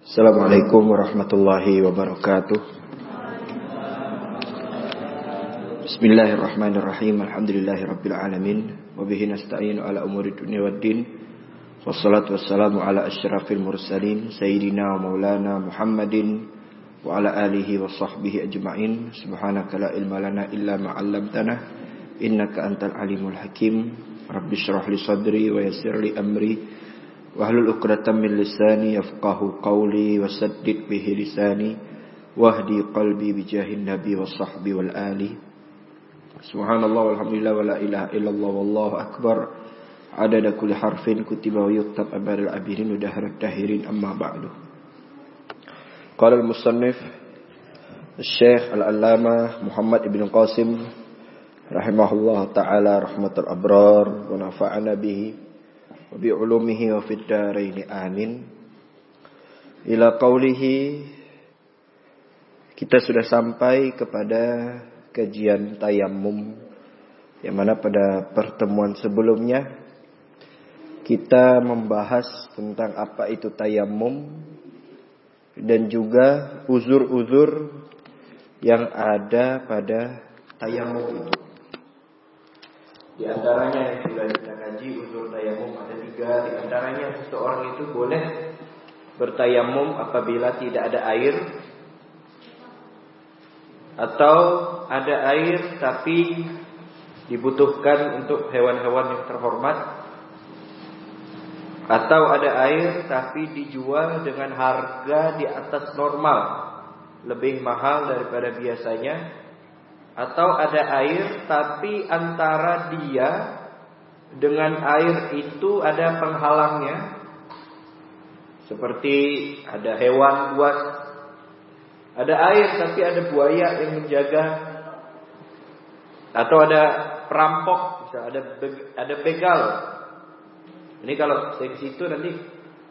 Assalamualaikum warahmatullahi wabarakatuh. Bismillahirrahmanirrahim. Alhamdulillahirabbil alamin wa bihi nasta'inu ala umuri dunya waddin. Wassalatu wassalamu ala asyrafil mursalin sayyidina wa maulana Muhammadin wa ala alihi wa sahbihi ajma'in. Subhanaka la ilma lana illa ma 'allamtana innaka antal alimul hakim. Rabbi shrah li sadri wa amri وأهل الاكره من لساني يفقه قولي وسدد به لساني واهدي قلبي بجاه النبي والصحب والآلي. سبحان الله والحمد لله ولا إله إلا الله والله أكبر. عدد كل حرف كتب ويكتب أبار العبيرين ودهر الداهرين أما بعد. قال المصنف الشيخ العلامة محمد بن قاسم رحمه الله تعالى رحمة الأبرار ونفعنا به. وبعلومه وفي الدارين آمين إلى قوله kita sudah sampai kepada kajian tayamum yang mana pada pertemuan sebelumnya kita membahas tentang apa itu tayamum dan juga uzur-uzur yang ada pada tayamum itu. Di antaranya yang sudah kita kaji uzur tayamum ada tiga. Di antaranya seseorang itu boleh bertayamum apabila tidak ada air atau ada air tapi dibutuhkan untuk hewan-hewan yang terhormat atau ada air tapi dijual dengan harga di atas normal lebih mahal daripada biasanya atau ada air tapi antara dia dengan air itu ada penghalangnya. Seperti ada hewan buat ada air tapi ada buaya yang menjaga atau ada perampok, bisa ada ada begal. Ini kalau saya ke situ nanti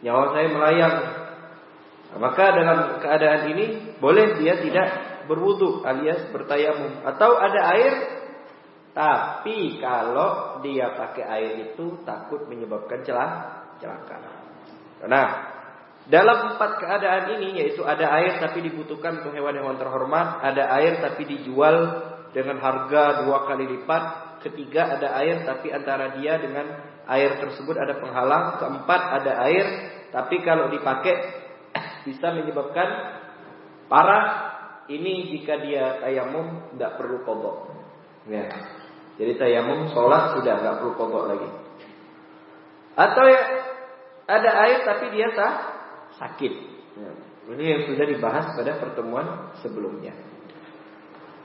nyawa saya melayang. maka dalam keadaan ini boleh dia tidak berwudu alias bertayamum atau ada air tapi kalau dia pakai air itu takut menyebabkan celah celaka. Nah, dalam empat keadaan ini yaitu ada air tapi dibutuhkan untuk hewan-hewan terhormat, ada air tapi dijual dengan harga dua kali lipat, ketiga ada air tapi antara dia dengan air tersebut ada penghalang, keempat ada air tapi kalau dipakai bisa menyebabkan parah ini jika dia tayamum tidak perlu kodok. Ya. Jadi tayamum sholat sudah nggak perlu kodok lagi. Atau ya ada air tapi dia sah, sakit. Ya. Ini yang sudah dibahas pada pertemuan sebelumnya.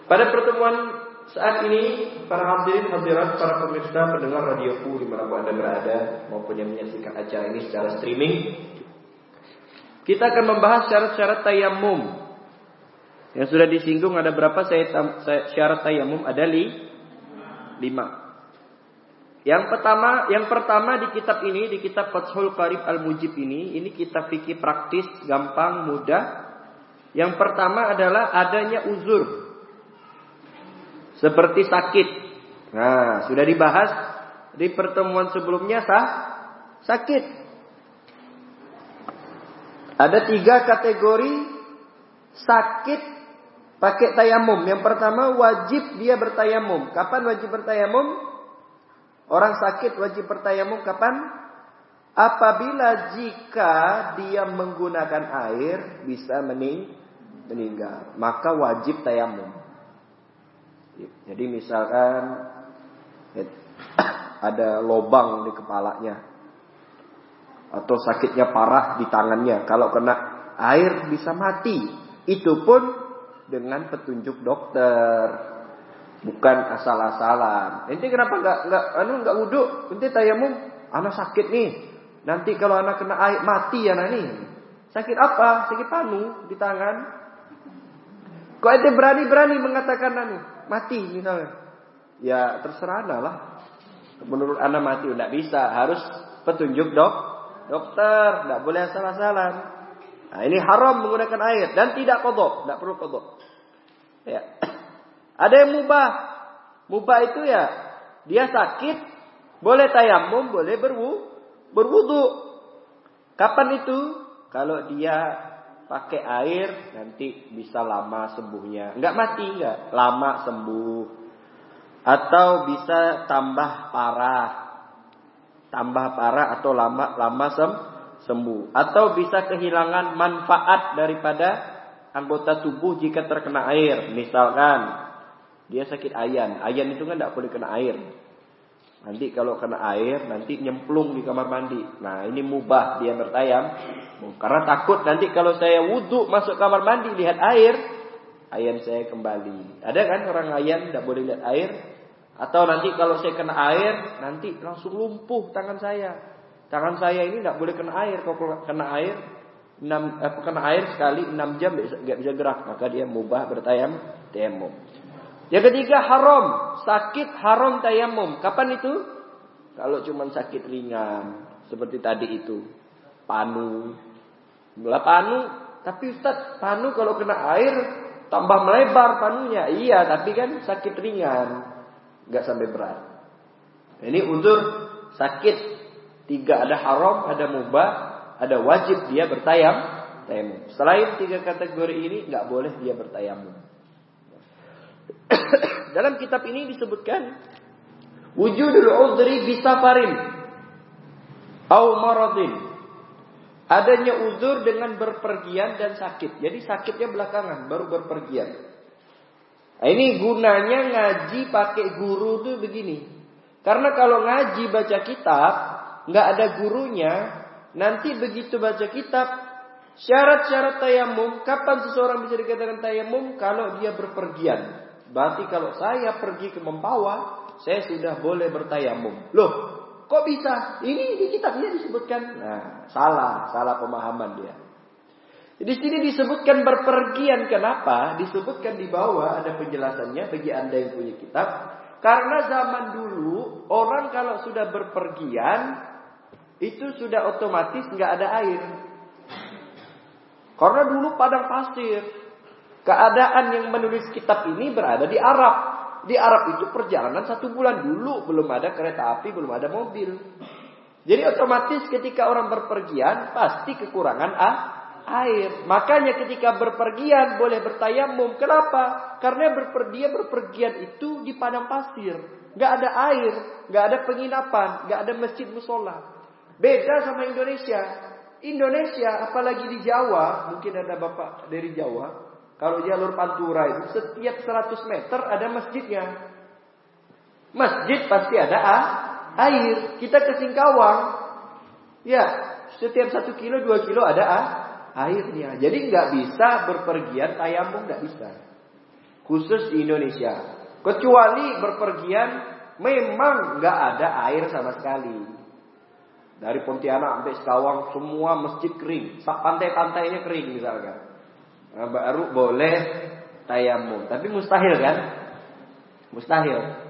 Pada pertemuan saat ini para hadirin hadirat para pemirsa pendengar radioku di mana anda berada maupun yang menyaksikan acara ini secara streaming kita akan membahas syarat-syarat tayamum yang sudah disinggung ada berapa syarat tayamum ada li, lima. Yang pertama, yang pertama di kitab ini di kitab Fathul Qarib Al Mujib ini, ini kitab fikih praktis, gampang, mudah. Yang pertama adalah adanya uzur. Seperti sakit. Nah, sudah dibahas di pertemuan sebelumnya sah sakit. Ada tiga kategori sakit pakai tayamum. Yang pertama wajib dia bertayamum. Kapan wajib bertayamum? Orang sakit wajib bertayamum kapan? Apabila jika dia menggunakan air bisa mening meninggal, maka wajib tayamum. Jadi misalkan ada lobang di kepalanya atau sakitnya parah di tangannya, kalau kena air bisa mati. Itu pun dengan petunjuk dokter, bukan asal-asalan. Nanti kenapa nggak nggak anu nggak wudhu? Nanti tayamum, anak sakit nih. Nanti kalau anak kena air mati ya nani. Sakit apa? Sakit panu di tangan. Kok ente berani-berani mengatakan anu mati misalnya? Ya terserah anda lah. Menurut anak mati tidak bisa, harus petunjuk dok dokter, tidak boleh asal-asalan. Nah, ini haram menggunakan air dan tidak kodok, tidak perlu kodok. Ya. Ada yang mubah. Mubah itu ya dia sakit, boleh tayamum, boleh berwu, berwudu. Kapan itu? Kalau dia pakai air nanti bisa lama sembuhnya. Enggak mati enggak, lama sembuh. Atau bisa tambah parah. Tambah parah atau lama lama sem sembuh. Atau bisa kehilangan manfaat daripada anggota tubuh jika terkena air. Misalkan dia sakit ayan. Ayan itu kan tidak boleh kena air. Nanti kalau kena air, nanti nyemplung di kamar mandi. Nah ini mubah dia bertayam. Karena takut nanti kalau saya wudhu masuk kamar mandi lihat air, ayan saya kembali. Ada kan orang ayan tidak boleh lihat air? Atau nanti kalau saya kena air, nanti langsung lumpuh tangan saya. Tangan saya ini tidak boleh kena air. Kalau kena air, 6, eh, kena air sekali 6 jam nggak bisa gerak. Maka dia mubah bertayam tayamum. Yang ketiga haram, sakit haram tayamum. Kapan itu? Kalau cuma sakit ringan, seperti tadi itu. Panu. Mula panu, tapi Ustaz, panu kalau kena air tambah melebar panunya. Iya, tapi kan sakit ringan. Enggak sampai berat. Ini untuk sakit tiga ada haram, ada mubah, ada wajib dia bertayam, tayamum. Selain tiga kategori ini nggak boleh dia bertayamum. Dalam kitab ini disebutkan wujudul udri bisafarin au maradin. Adanya uzur dengan berpergian dan sakit. Jadi sakitnya belakangan baru berpergian. Nah, ini gunanya ngaji pakai guru tuh begini. Karena kalau ngaji baca kitab nggak ada gurunya, nanti begitu baca kitab syarat-syarat tayamum, kapan seseorang bisa dikatakan tayamum kalau dia berpergian. Berarti kalau saya pergi ke Mempawah, saya sudah boleh bertayamum. Loh, kok bisa? Ini di kitabnya disebutkan. Nah, salah, salah pemahaman dia. Di sini disebutkan berpergian. Kenapa? Disebutkan di bawah ada penjelasannya bagi anda yang punya kitab. Karena zaman dulu orang kalau sudah berpergian itu sudah otomatis nggak ada air. Karena dulu padang pasir, Keadaan yang menulis kitab ini berada di Arab. Di Arab itu perjalanan satu bulan dulu. Belum ada kereta api, belum ada mobil. Jadi otomatis ketika orang berpergian pasti kekurangan ah, air. Makanya ketika berpergian boleh bertayamum. Kenapa? Karena berpergian berpergian itu di padang pasir. Gak ada air, gak ada penginapan, gak ada masjid musola. Beda sama Indonesia. Indonesia, apalagi di Jawa, mungkin ada bapak dari Jawa, kalau jalur Pantura itu setiap 100 meter ada masjidnya. Masjid pasti ada ah, air. Kita ke Singkawang, ya setiap satu kilo dua kilo ada ah, airnya. Jadi nggak bisa berpergian tayamum nggak bisa. Khusus di Indonesia. Kecuali berpergian memang nggak ada air sama sekali. Dari Pontianak sampai Singkawang semua masjid kering, pantai-pantainya kering misalkan. Nah, baru boleh tayamum. Tapi mustahil kan? Mustahil.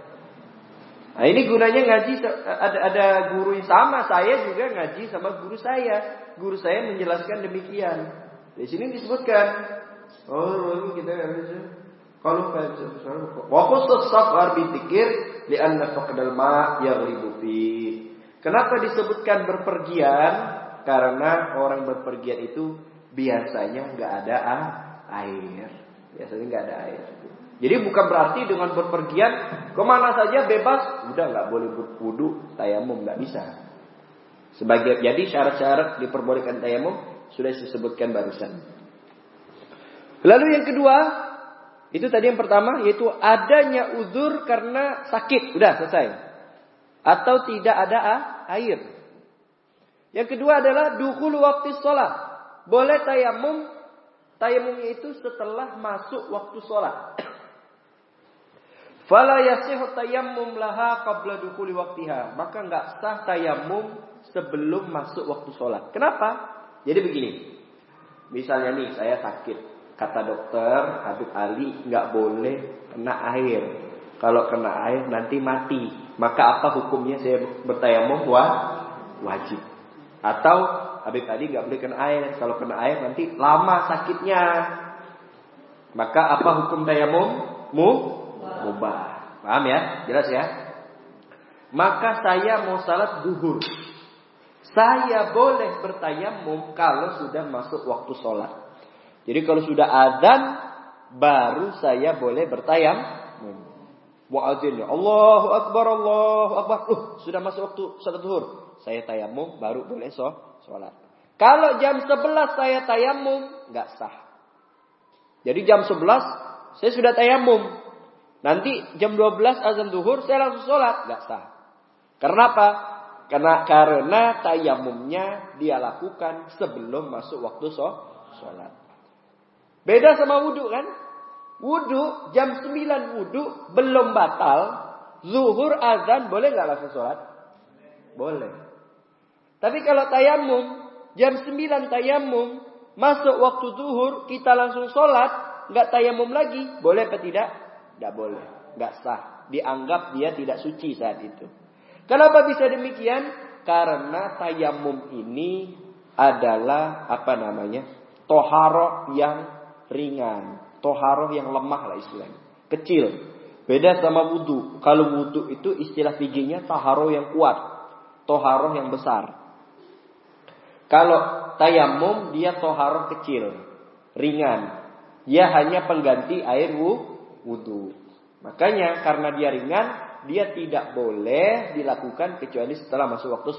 Nah ini gunanya ngaji ada ada guru yang sama saya juga ngaji sama guru saya. Guru saya menjelaskan demikian. Di sini disebutkan oh kita kalau waktu safar bitikir di anak faqdal ma yaghlibu fi. Kenapa disebutkan berpergian? Karena orang berpergian itu biasanya nggak ada air. Biasanya nggak ada air. Jadi bukan berarti dengan berpergian ke mana saja bebas, udah nggak boleh berwudu, tayamum nggak bisa. Sebagai jadi syarat-syarat diperbolehkan tayamum sudah disebutkan barusan. Lalu yang kedua, itu tadi yang pertama yaitu adanya uzur karena sakit, udah selesai. Atau tidak ada air. Yang kedua adalah dukul waktu sholat. Boleh tayamum, tayamumnya itu setelah masuk waktu sholat. Fala yasihu tayammum laha qabla dukuli waktiha. Maka nggak sah tayamum sebelum masuk waktu sholat. Kenapa? Jadi begini. Misalnya nih saya sakit. Kata dokter Habib Ali nggak boleh kena air. Kalau kena air nanti mati. Maka apa hukumnya saya bertayamum? Wah, wajib. Atau Habib tadi nggak boleh kena air. Kalau kena air nanti lama sakitnya. Maka apa hukum tayamum? Mu? Mubah. Paham ya? Jelas ya? Maka saya mau salat duhur. Saya boleh bertayamum kalau sudah masuk waktu sholat. Jadi kalau sudah azan baru saya boleh bertayam. Muazin ya Allahu Akbar Allahu Akbar. Uh, sudah masuk waktu salat zuhur. Saya tayamum baru boleh so, sholat. Kalau jam 11 saya tayamum nggak sah. Jadi jam 11 saya sudah tayamum. Nanti jam 12 azan zuhur saya langsung sholat nggak sah. Karena apa? Karena karena tayamumnya dia lakukan sebelum masuk waktu sholat. Beda sama wudhu kan? Wudhu jam 9 wudhu belum batal. Zuhur azan boleh nggak langsung sholat? Boleh. Tapi kalau tayamum jam 9 tayamum masuk waktu zuhur kita langsung sholat nggak tayamum lagi boleh apa tidak? Tidak boleh, nggak sah. Dianggap dia tidak suci saat itu. Kenapa bisa demikian? Karena tayamum ini adalah apa namanya? Toharo yang ringan. Toharoh yang lemah lah istilahnya. Kecil. Beda sama wudhu. Kalau wudhu itu istilah fikihnya taharoh yang kuat. Toharoh yang besar. Kalau tayamum dia toharoh kecil. Ringan. Dia hanya pengganti air wudhu. Makanya karena dia ringan, dia tidak boleh dilakukan kecuali setelah masuk waktu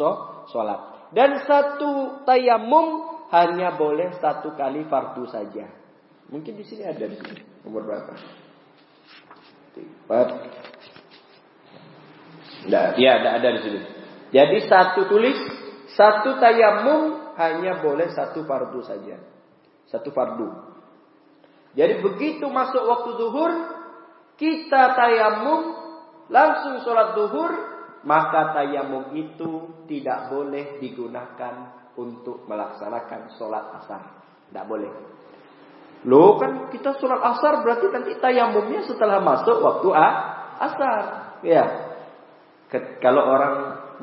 sholat. Dan satu tayamum hanya boleh satu kali fardu saja. Mungkin di sini ada di sini. Nomor berapa? Empat. Tidak, ya tidak ada di sini. Jadi satu tulis, satu tayamum hanya boleh satu fardu saja. Satu fardu. Jadi begitu masuk waktu zuhur, kita tayamum, langsung sholat zuhur, maka tayamum itu tidak boleh digunakan untuk melaksanakan sholat asar. Tidak boleh. Loh kan kita sholat asar berarti nanti tayamumnya setelah masuk waktu a, asar. Ya. kalau orang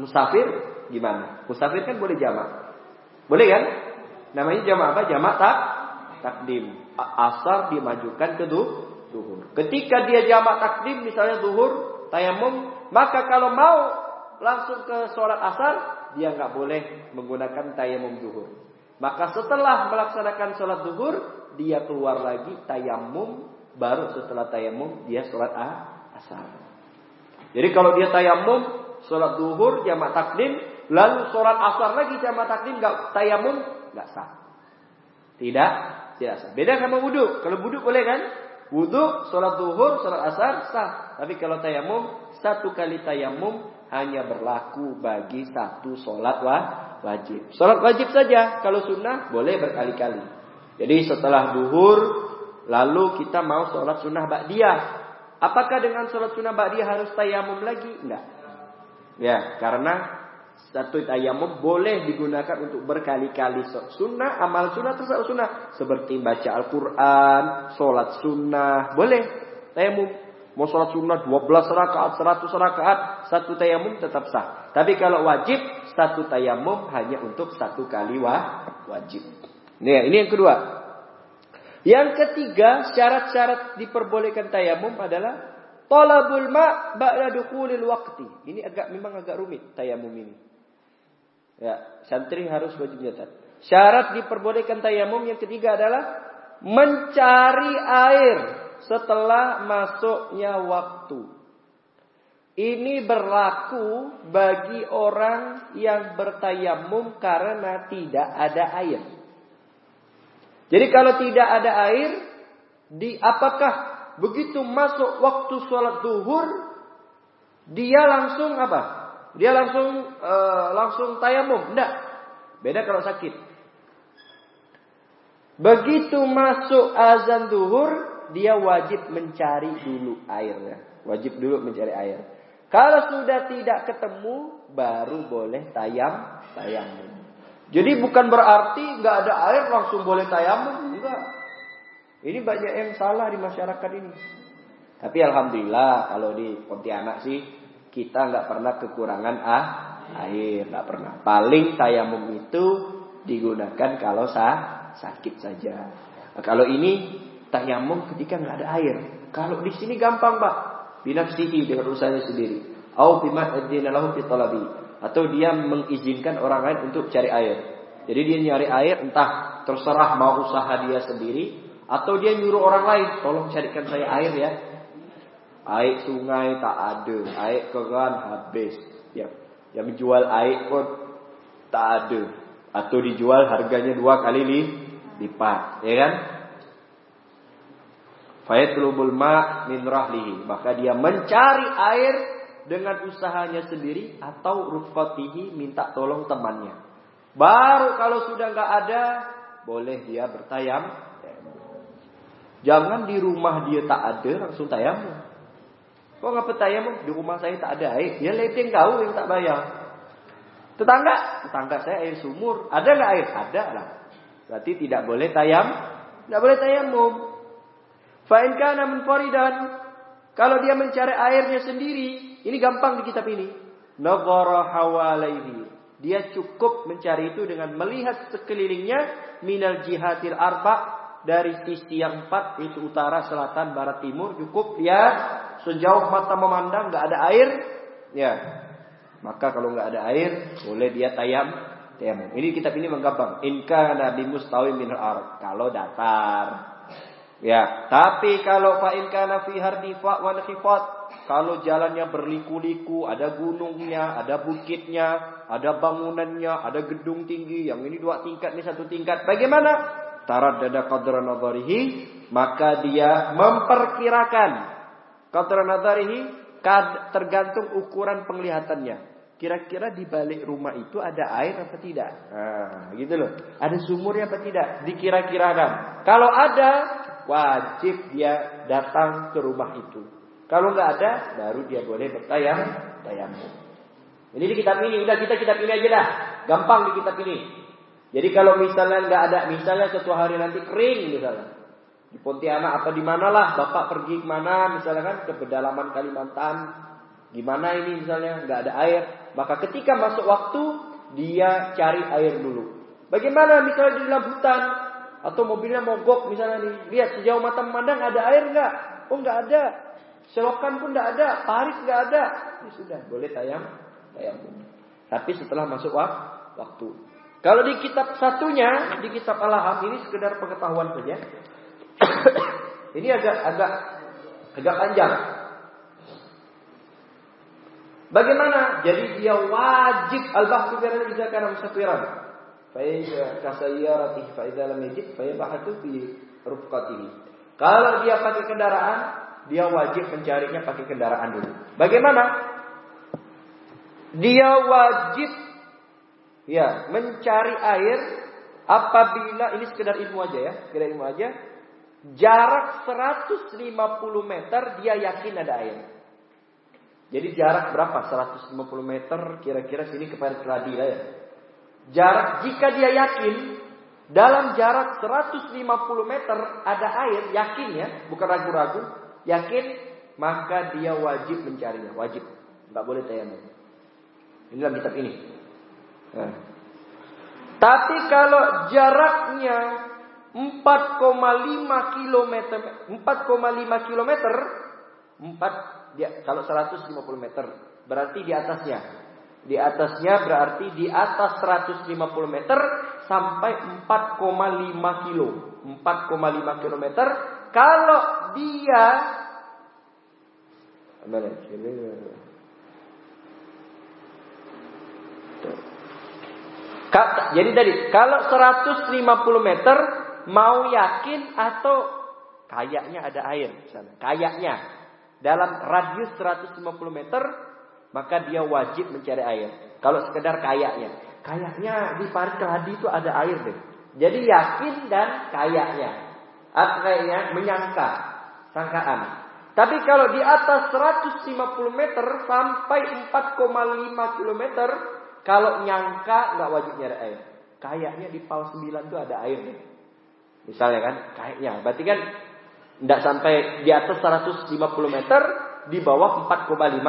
musafir gimana? Musafir kan boleh jamak. Boleh kan? Namanya jamak apa? Jamak tak takdim. Asar dimajukan ke duhur. Ketika dia jamak takdim misalnya duhur, tayamum, maka kalau mau langsung ke sholat asar, dia nggak boleh menggunakan tayamum duhur. Maka setelah melaksanakan sholat duhur, dia keluar lagi tayamum, baru setelah tayamum dia sholat asar. Jadi kalau dia tayamum, sholat duhur, jamak takdim, lalu sholat asar lagi jamak takdim, nggak tayamum, nggak sah. Tidak, tidak sah. Beda sama wudhu. Kalau wudhu boleh kan? Wudhu, sholat duhur, sholat asar sah. Tapi kalau tayamum, satu kali tayamum hanya berlaku bagi satu sholat wajib. Sholat wajib saja. Kalau sunnah boleh berkali-kali. Jadi setelah duhur, lalu kita mau sholat sunnah ba'diyah. Apakah dengan sholat sunnah ba'diyah harus tayamum lagi? Enggak. Ya, karena satu tayamum boleh digunakan untuk berkali-kali sunnah, amal sunnah terus sunnah. Seperti baca Al-Quran, sholat sunnah, boleh. Tayamum. Mau sholat sunnah 12 rakaat, 100 rakaat, satu tayamum tetap sah. Tapi kalau wajib, satu tayamum hanya untuk satu kali wajib. Nih, ini yang kedua. Yang ketiga, syarat-syarat diperbolehkan tayamum adalah talabul ma ba'da dukhulil waqti. Ini agak memang agak rumit tayamum ini. Ya, santri harus wajib nyatat. Syarat diperbolehkan tayamum yang ketiga adalah mencari air setelah masuknya waktu. Ini berlaku bagi orang yang bertayamum karena tidak ada air. Jadi kalau tidak ada air, di apakah begitu masuk waktu sholat duhur, dia langsung apa? Dia langsung uh, langsung tayamum? Tidak. Beda kalau sakit. Begitu masuk azan duhur, dia wajib mencari dulu airnya. Wajib dulu mencari air. Kalau sudah tidak ketemu, baru boleh tayam, tayamum. Jadi bukan berarti nggak ada air langsung boleh tayamum, enggak. Ini banyak yang salah di masyarakat ini. Tapi alhamdulillah kalau di Pontianak sih kita nggak pernah kekurangan ah, air, nggak pernah. Paling tayamum itu digunakan kalau sah, sakit saja. Kalau ini tayamum ketika nggak ada air. Kalau di sini gampang pak, binafsihi dengan usahanya sendiri. Au bima lahu atau dia mengizinkan orang lain untuk cari air. Jadi dia nyari air entah terserah mau usaha dia sendiri atau dia nyuruh orang lain, tolong carikan saya air ya. Air sungai tak ada, air keran habis. Ya, yang menjual air pun tak ada. Atau dijual harganya dua kali lipat, ya kan? Fayatlubul ma min rahlihi. Maka dia mencari air dengan usahanya sendiri atau rufqatihi minta tolong temannya. Baru kalau sudah nggak ada, boleh dia bertayam. Jangan di rumah dia tak ada langsung tayamum. Kok nggak bertayamum? Di rumah saya tak ada air. Ya leteng kau yang tak bayar. Tetangga, tetangga saya air sumur. Ada nggak air? Ada lah. Berarti tidak boleh tayam, tidak boleh tayamum. Fa'in kana munfaridan. Kalau dia mencari airnya sendiri, ini gampang di kitab ini. Nagara hawalaihi. Dia cukup mencari itu dengan melihat sekelilingnya minal jihadil arba dari sisi yang empat itu utara, selatan, barat, timur cukup dia sejauh mata memandang nggak ada air ya maka kalau nggak ada air boleh dia tayam tayamum ini kitab ini menggampang inka nabi mustawim min ar kalau datar Ya, tapi kalau fa in kana fi hardifa wa nakhifat, kalau jalannya berliku-liku, ada gunungnya, ada bukitnya, ada bangunannya, ada gedung tinggi, yang ini dua tingkat, ini satu tingkat. Bagaimana? Tarat dada qadra nadharihi, maka dia memperkirakan qadra nadharihi tergantung ukuran penglihatannya. Kira-kira di balik rumah itu ada air apa tidak? Nah, gitu loh. Ada sumurnya apa tidak? Dikira-kirakan. Kalau ada, wajib dia datang ke rumah itu. Kalau nggak ada, baru dia boleh bertayam, tayamum. Ini di kitab ini, udah kita kitab ini aja dah. Gampang di kitab ini. Jadi kalau misalnya nggak ada, misalnya suatu hari nanti kering misalnya. Di Pontianak apa di manalah, Bapak pergi ke mana misalnya kan ke pedalaman Kalimantan. Gimana ini misalnya nggak ada air. Maka ketika masuk waktu, dia cari air dulu. Bagaimana misalnya di dalam hutan, atau mobilnya mogok misalnya nih, lihat sejauh mata memandang ada air nggak? Oh nggak ada. Selokan pun nggak ada, parit nggak ada. Ya sudah, boleh tayang, tayang. Tapi setelah masuk waktu. Kalau di kitab satunya, di kitab Al-Aham ini sekedar pengetahuan saja. ini agak agak agak panjang. Bagaimana? Jadi dia wajib al-bahtu idza kana musafiran. Faiza kasayyaratihi faiza lam yajid fayabahatu fi rufqatihi. Kalau dia pakai kendaraan, dia wajib mencarinya pakai kendaraan dulu. Bagaimana? Dia wajib ya mencari air apabila ini sekedar ilmu aja ya, sekedar ilmu aja. Jarak 150 meter dia yakin ada air. Jadi jarak berapa? 150 meter kira-kira sini kepada Keladi ya. Jarak jika dia yakin dalam jarak 150 meter ada air, yakin ya, bukan ragu-ragu, yakin maka dia wajib mencarinya, wajib. Enggak boleh tayamum. Ini dalam kitab ini. Nah. Tapi kalau jaraknya 4,5 km 4,5 km 4 dia kalau 150 meter berarti di atasnya di atasnya berarti di atas 150 meter sampai 4,5 kilo. 4,5 kilometer. Kalau dia jadi tadi kalau 150 meter mau yakin atau kayaknya ada air Kayaknya dalam radius 150 meter maka dia wajib mencari air. Kalau sekedar kayaknya, kayaknya di Parit Keladi itu ada air deh. Jadi yakin dan kayaknya, artinya menyangka, sangkaan. Tapi kalau di atas 150 meter sampai 4,5 km, kalau nyangka nggak wajib nyari air. Kayaknya di Pal 9 itu ada air deh. Misalnya kan, kayaknya. Berarti kan tidak sampai di atas 150 meter, di bawah 4,5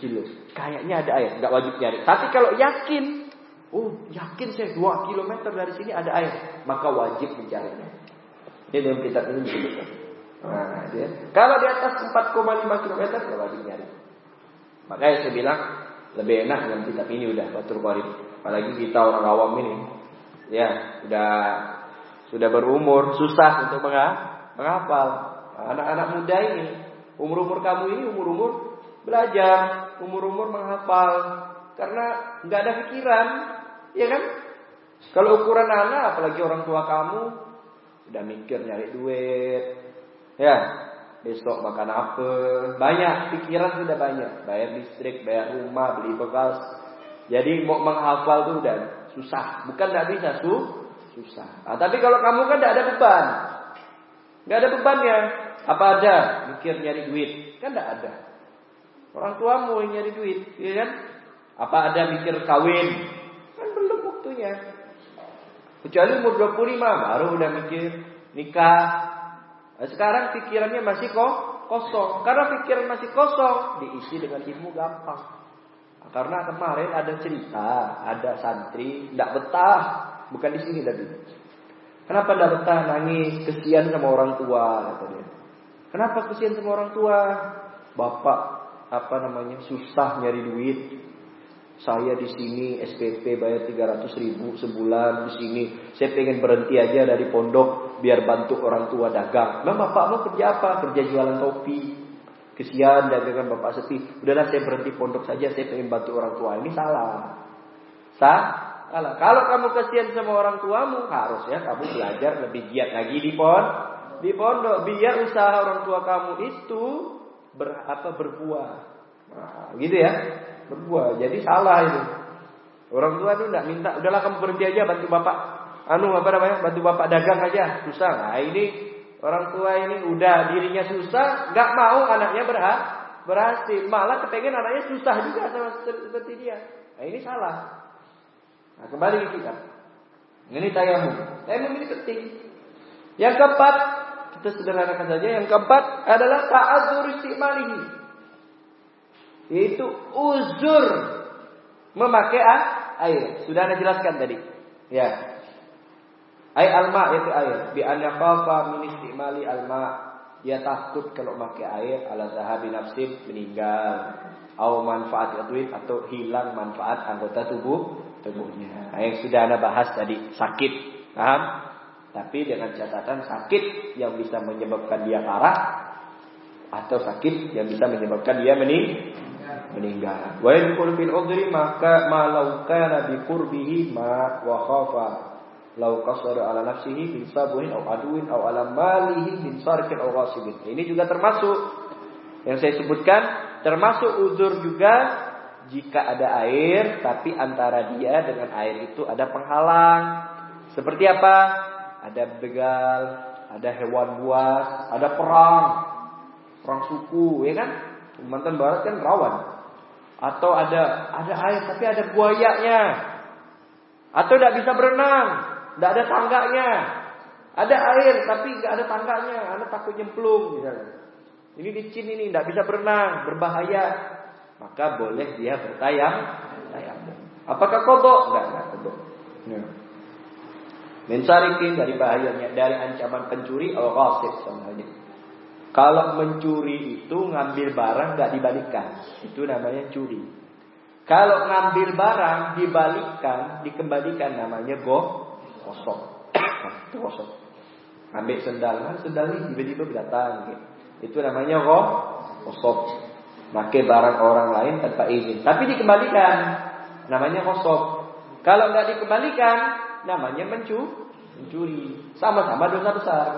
kilo. Kayaknya ada air, nggak wajib nyari. Tapi kalau yakin, oh yakin saya 2 km dari sini ada air, maka wajib mencarinya. Ini dalam kitab ini disebutkan. Nah, dia. Kalau di atas 4,5 km nggak wajib nyari. Makanya saya bilang lebih enak dalam kitab ini udah batur qarib. Apalagi kita orang awam ini ya sudah sudah berumur susah untuk menghafal. Anak-anak muda ini, umur-umur kamu ini umur-umur belajar, umur-umur menghafal. Karena nggak ada pikiran, ya kan? Kalau ukuran anak, apalagi orang tua kamu, udah mikir nyari duit, ya besok makan apa, banyak pikiran sudah banyak, bayar listrik, bayar rumah, beli bekas. Jadi mau menghafal tuh udah susah, bukan tidak bisa su, susah. Nah, tapi kalau kamu kan tidak ada beban, nggak ada bebannya, apa ada? Mikir nyari duit, kan tidak ada. Orang tuamu yang nyari duit, ya kan? Apa ada mikir kawin, kan belum waktunya. Kecuali umur 25 baru udah mikir nikah. Nah, sekarang pikirannya masih kok kosong. Karena pikiran masih kosong, diisi dengan ilmu gampang. Nah, karena kemarin ada cerita, ada santri tidak betah, bukan di sini tadi. Kenapa tidak betah nangis, kesian sama orang tua kata dia. Kenapa kesian sama orang tua? Bapak apa namanya susah nyari duit, saya di sini SPP bayar 300 ribu sebulan di sini. Saya pengen berhenti aja dari pondok biar bantu orang tua dagang. Nah bapak mau kerja apa? Kerja jualan topi. Kesian dagangan bapak sepi. Udahlah saya berhenti pondok saja. Saya pengen bantu orang tua. Ini salah. Sah? Salah. Kalau kamu kesian sama orang tuamu, harus ya kamu belajar lebih giat lagi di pon, di pondok. Biar usaha orang tua kamu itu ber, apa berbuah. Nah, gitu ya berbuah. Jadi salah itu. Orang tua itu tidak minta, udahlah kamu berhenti aja bantu bapak. Anu apa namanya? Bantu bapak dagang aja. Susah. Nah ini orang tua ini udah dirinya susah, nggak mau anaknya berhak berhasil. Malah kepengen anaknya susah juga sama seperti dia. Nah ini salah. Nah kembali ke kita. Ini tayamum. Tayamum ini penting. Yang keempat, kita sederhanakan saja. Yang keempat adalah ta'adzur istimalihi yaitu uzur memakai air. Sudah Anda jelaskan tadi. Ya. Air alma yaitu air. Bi anna khafa min istimali alma. Dia takut kalau pakai air ala zahabi nafsin meninggal. Au manfaat duit atau hilang manfaat anggota tubuh tubuhnya. Nah, yang sudah Anda bahas tadi sakit. Paham? Tapi dengan catatan sakit yang bisa menyebabkan dia parah atau sakit yang bisa menyebabkan dia mening meninggal. Wa yadkhulu fil udhri maka ma law kana bi qurbihi ma wa khafa law qasara ala nafsihi bi sabuhin aw aduin aw ala malihi min sarqin aw ghasibin. Ini juga termasuk yang saya sebutkan termasuk uzur juga jika ada air tapi antara dia dengan air itu ada penghalang. Seperti apa? Ada begal, ada hewan buas, ada perang, perang suku, ya kan? Kalimantan Barat kan rawan. Atau ada ada air tapi ada buayanya. Atau tidak bisa berenang, tidak ada tangganya. Ada air tapi nggak ada tangganya, Anda takut nyemplung misalnya. Ini licin ini tidak bisa berenang, berbahaya. Maka boleh dia tayamum. Apakah kodok? Enggak, enggak kodok. Ya. Mensarikin dari bahayanya, dari ancaman pencuri atau ghasib sama kalau mencuri itu ngambil barang nggak dibalikkan, itu namanya curi. Kalau ngambil barang dibalikkan, dikembalikan namanya go kosong. kosong. Ambil sendal, kan sendal ini tiba-tiba datang. Gitu. Itu namanya go kosong. Pakai barang orang lain tanpa izin, tapi dikembalikan, namanya kosong. Kalau nggak dikembalikan, namanya mencu, mencuri. Sama-sama dosa besar.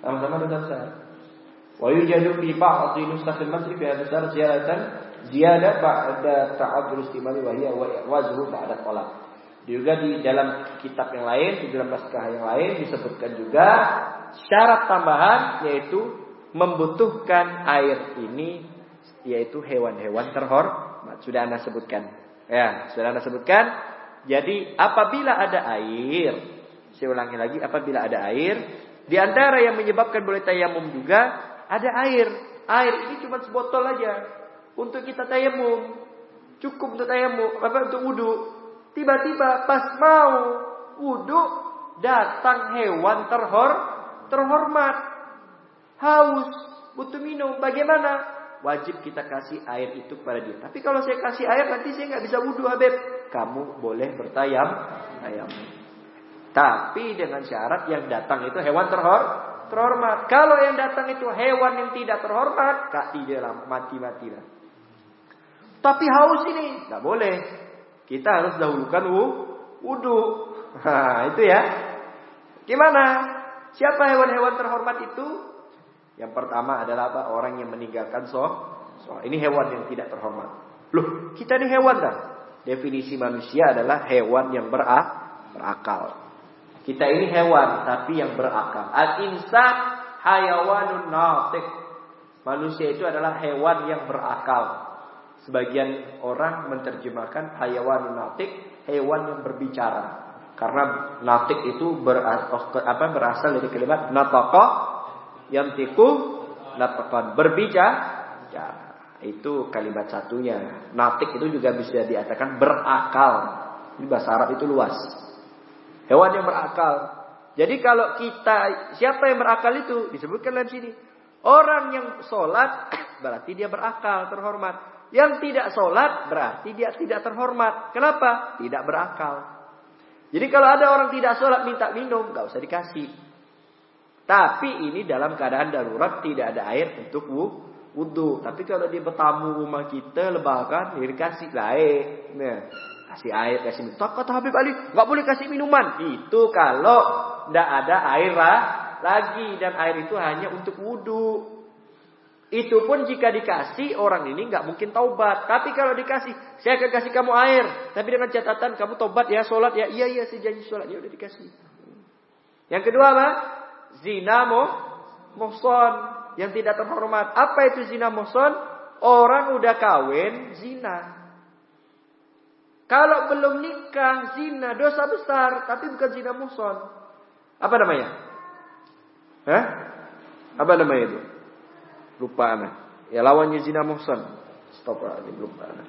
Sama-sama dosa besar. Wa yujadu fi ba'd nusakh al-masri fi al-sar ziyaratan ziyada ba'da ta'addul istimali wa hiya wazhu ba'da talab Juga di dalam kitab yang lain, di dalam naskah yang lain disebutkan juga syarat tambahan yaitu membutuhkan air ini yaitu hewan-hewan terhormat sudah Anda sebutkan. Ya, sudah Anda sebutkan jadi apabila ada air, saya ulangi lagi, apabila ada air, di antara yang menyebabkan boleh tayamum juga ada air. Air ini cuma sebotol aja untuk kita tayamum. Cukup untuk tayamum, apa untuk wudhu. Tiba-tiba pas mau wudhu datang hewan terhor terhormat. Haus, butuh minum. Bagaimana? Wajib kita kasih air itu kepada dia. Tapi kalau saya kasih air nanti saya nggak bisa wudhu Habib. Kamu boleh bertayam, tayamum. Tapi dengan syarat yang datang itu hewan terhor, terhormat. Kalau yang datang itu hewan yang tidak terhormat, kak di dalam mati-mati lah. Tapi haus ini, nggak boleh. Kita harus dahulukan wudhu. Nah, itu ya. Gimana? Siapa hewan-hewan terhormat itu? Yang pertama adalah apa? Orang yang meninggalkan soh. So, ini hewan yang tidak terhormat. Loh, kita ini hewan dah. Definisi manusia adalah hewan yang berakal. Kita ini hewan tapi yang berakal. Al-insan hayawanun natik. Manusia itu adalah hewan yang berakal. Sebagian orang menerjemahkan hayawanun natik, hewan yang berbicara. Karena natik itu ber, apa, berasal dari kalimat nataka yang tiku natakan berbicara. Itu kalimat satunya. Natik itu juga bisa dikatakan berakal. Ini bahasa Arab itu luas. Hewan yang berakal. Jadi kalau kita, siapa yang berakal itu? Disebutkan dalam sini. Orang yang sholat, berarti dia berakal, terhormat. Yang tidak sholat, berarti dia tidak terhormat. Kenapa? Tidak berakal. Jadi kalau ada orang tidak sholat minta minum, gak usah dikasih. Tapi ini dalam keadaan darurat tidak ada air untuk wudhu. Tapi kalau dia bertamu rumah kita lebakan, ya dikasih lah Nah, kasih air, kasih minum. Kata Habib Ali, nggak boleh kasih minuman. Itu kalau tidak ada air lah, lagi dan air itu hanya untuk wudhu. Itu pun jika dikasih orang ini nggak mungkin taubat. Tapi kalau dikasih, saya akan kasih kamu air. Tapi dengan catatan kamu taubat ya, sholat ya. Iya iya saya janji sholat ya udah dikasih. Yang kedua apa? Zina mo, mohson yang tidak terhormat. Apa itu zina mohson? Orang udah kawin zina. Kalau belum nikah, zina, dosa besar, tapi bukan zina muson. Apa namanya? Hah? Apa namanya itu? Lupa anak. Ya lawannya zina muson. Stop ini lupa anak.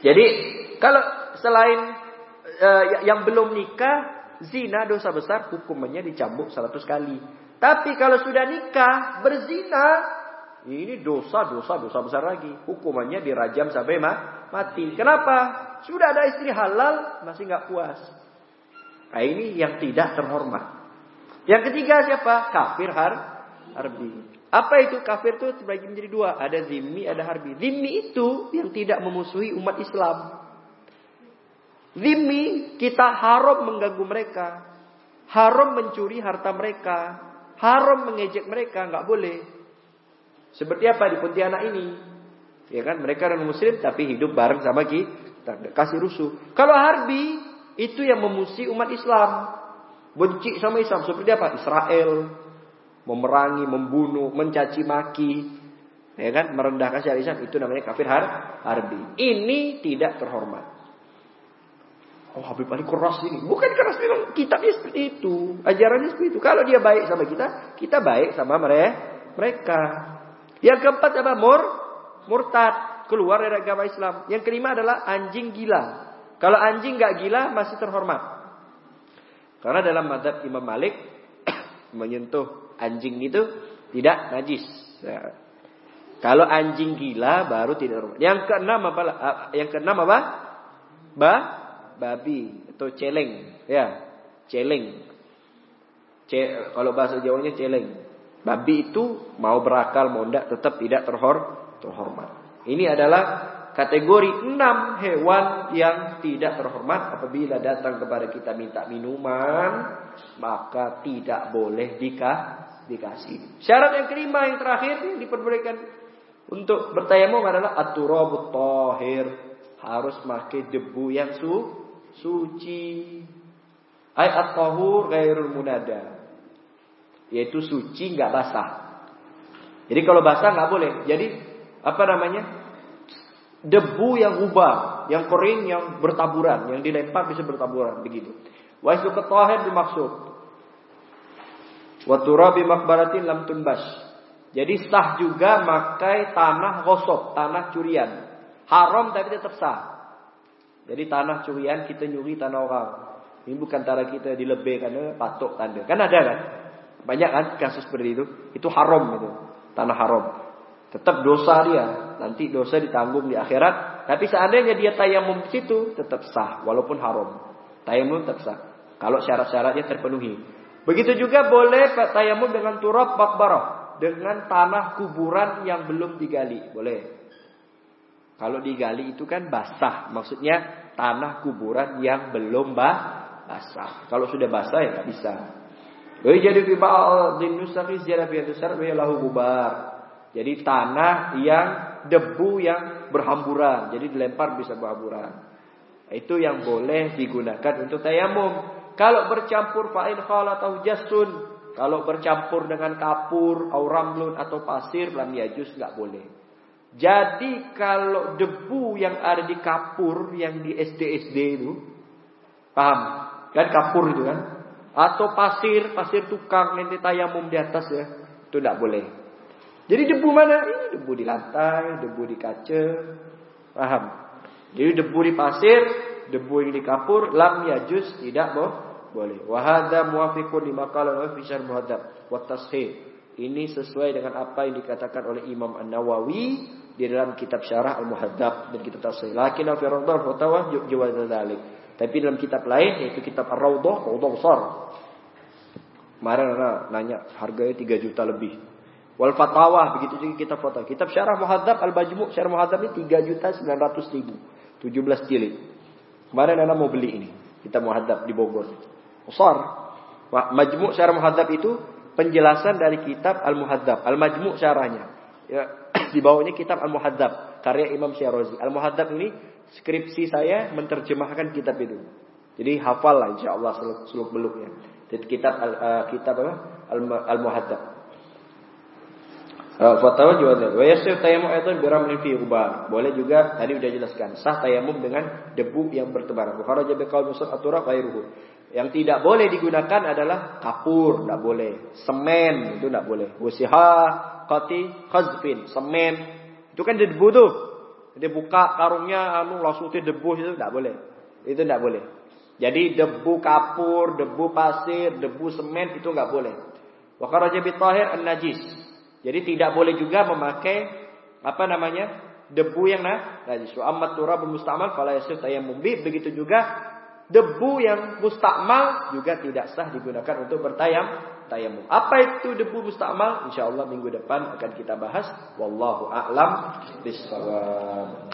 Jadi kalau selain uh, yang belum nikah, zina dosa besar hukumannya dicambuk 100 kali. Tapi kalau sudah nikah, berzina, ini dosa, dosa, dosa besar lagi. Hukumannya dirajam sampai mati. Kenapa? Sudah ada istri halal, masih nggak puas. Nah ini yang tidak terhormat. Yang ketiga siapa? Kafir har harbi. Apa itu kafir itu terbagi menjadi dua. Ada zimmi, ada harbi. Zimmi itu yang tidak memusuhi umat Islam. Zimmi kita haram mengganggu mereka. Haram mencuri harta mereka. Haram mengejek mereka. nggak boleh. Seperti apa di Pontianak ini. Ya kan? Mereka orang muslim tapi hidup bareng sama kita. Kasih rusuh. Kalau harbi itu yang memusi umat Islam. Benci sama Islam. Seperti apa? Israel. Memerangi, membunuh, mencaci maki. Ya kan? Merendahkan syariat Islam. Itu namanya kafir har harbi. Ini tidak terhormat. Oh Habib Ali keras ini. Bukan keras memang kitabnya seperti itu. Ajarannya seperti itu. Kalau dia baik sama kita, kita baik sama mereka. Yang keempat apa? Mur murtad, keluar dari agama Islam. Yang kelima adalah anjing gila. Kalau anjing nggak gila masih terhormat. Karena dalam madhab Imam Malik menyentuh anjing itu tidak najis. Ya. Kalau anjing gila baru tidak terhormat. Yang keenam apa? Yang keenam apa? Ba, babi atau celeng, ya, celeng. C, kalau bahasa Jawanya celeng. Babi itu mau berakal mau tidak tetap tidak terhor terhormat. Ini adalah kategori enam hewan yang tidak terhormat apabila datang kepada kita minta minuman maka tidak boleh dikah dikasih. Syarat yang kelima yang terakhir yang diperbolehkan untuk bertayamum adalah aturabut tohir harus pakai debu yang su suci. Ay at-tahur gairul munada. Yaitu suci nggak basah. Jadi kalau basah nggak boleh. Jadi apa namanya? Debu yang ubah, yang kering, yang bertaburan, yang dilempar bisa bertaburan begitu. Wa isu ketahir dimaksud. Wa turabi makbaratin lam tunbas. Jadi sah juga makai tanah gosok, tanah curian. Haram tapi tetap sah. Jadi tanah curian kita nyuri tanah orang. Ini bukan tanah kita dilebih karena patok tanda. Kan ada kan? Banyak kan kasus seperti itu. Itu haram itu. Tanah haram. Tetap dosa dia. Nanti dosa ditanggung di akhirat. Tapi seandainya dia tayamum di situ tetap sah walaupun haram. Tayamum tetap sah. Kalau syarat-syaratnya terpenuhi. Begitu juga boleh tayamum dengan turab makbarah. Dengan tanah kuburan yang belum digali. Boleh. Kalau digali itu kan basah. Maksudnya tanah kuburan yang belum basah. Kalau sudah basah ya tak bisa. Jadi ba'dhin nusakhi ziyada fi lahu gubar. Jadi tanah yang debu yang berhamburan. Jadi dilempar bisa berhamburan. Itu yang boleh digunakan untuk tayamum. Kalau bercampur fa'in atau jasun. Kalau bercampur dengan kapur, auramlun atau pasir, lam yajus nggak boleh. Jadi kalau debu yang ada di kapur yang di SD-SD itu, paham? Kan kapur itu kan? Atau pasir, pasir tukang nanti tayamum di atas ya. Itu tidak boleh. Jadi debu mana? Ini debu di lantai, debu di kaca. Paham? Jadi debu di pasir, debu yang di kapur, lam yajus tidak boh, boleh. Wahada muafiqun lima qala fi syarh muhadzab wa. Ini sesuai dengan apa yang dikatakan oleh Imam An-Nawawi di dalam kitab Syarah Al-Muhadzab dan kitab Tashih. Lakin fi Rawdah Fatawa jawaz dzalik. Tapi dalam kitab lain yaitu kitab Ar-Rawdah, Rawdah besar. Kemarin nanya harganya 3 juta lebih. Wal Fatawah begitu juga kitab fatwa. Kitab Syarah Muhadzab Al-Majmu' Syarah Muhadzab ini 3 juta 900 ribu. 17 jilid. Kemarin anak mau beli ini. Kitab Muhadzab di Bogor. Besar. Majmu' Syarah Muhadzab itu penjelasan dari kitab Al-Muhadzab. Al-Majmu' syarahnya. Ya, di bawahnya kitab Al-Muhadzab karya Imam Syarozi. Al-Muhadzab ini skripsi saya menerjemahkan kitab itu. Jadi hafal lah insyaallah seluk, seluk beluknya. Jadi kitab uh, kitab apa? Al-Muhadzab. Uh, Fatwa juga Wa yasir tayamum itu biramlin fi ubar. Boleh juga tadi sudah jelaskan. Sah tayamum dengan debu yang bertebaran. Bukhara jabe qaul musad atura khairuhu. Yang tidak boleh digunakan adalah kapur, tidak boleh. Semen itu tidak boleh. Usiha kati khazfin, semen. Itu kan debu tuh. Dia buka karungnya anu langsung debu itu tidak boleh. Itu tidak boleh. Jadi debu kapur, debu pasir, debu semen itu nggak boleh. Wa kharaja tahir an-najis. Jadi tidak boleh juga memakai apa namanya? debu yang nah, najis. Wa amma turabul mustamal fala yasir tayammum. Begitu juga debu yang mustakmal juga tidak sah digunakan untuk bertayam tayamum. Apa itu debu mustakmal? Insyaallah minggu depan akan kita bahas. Wallahu a'lam bishawab.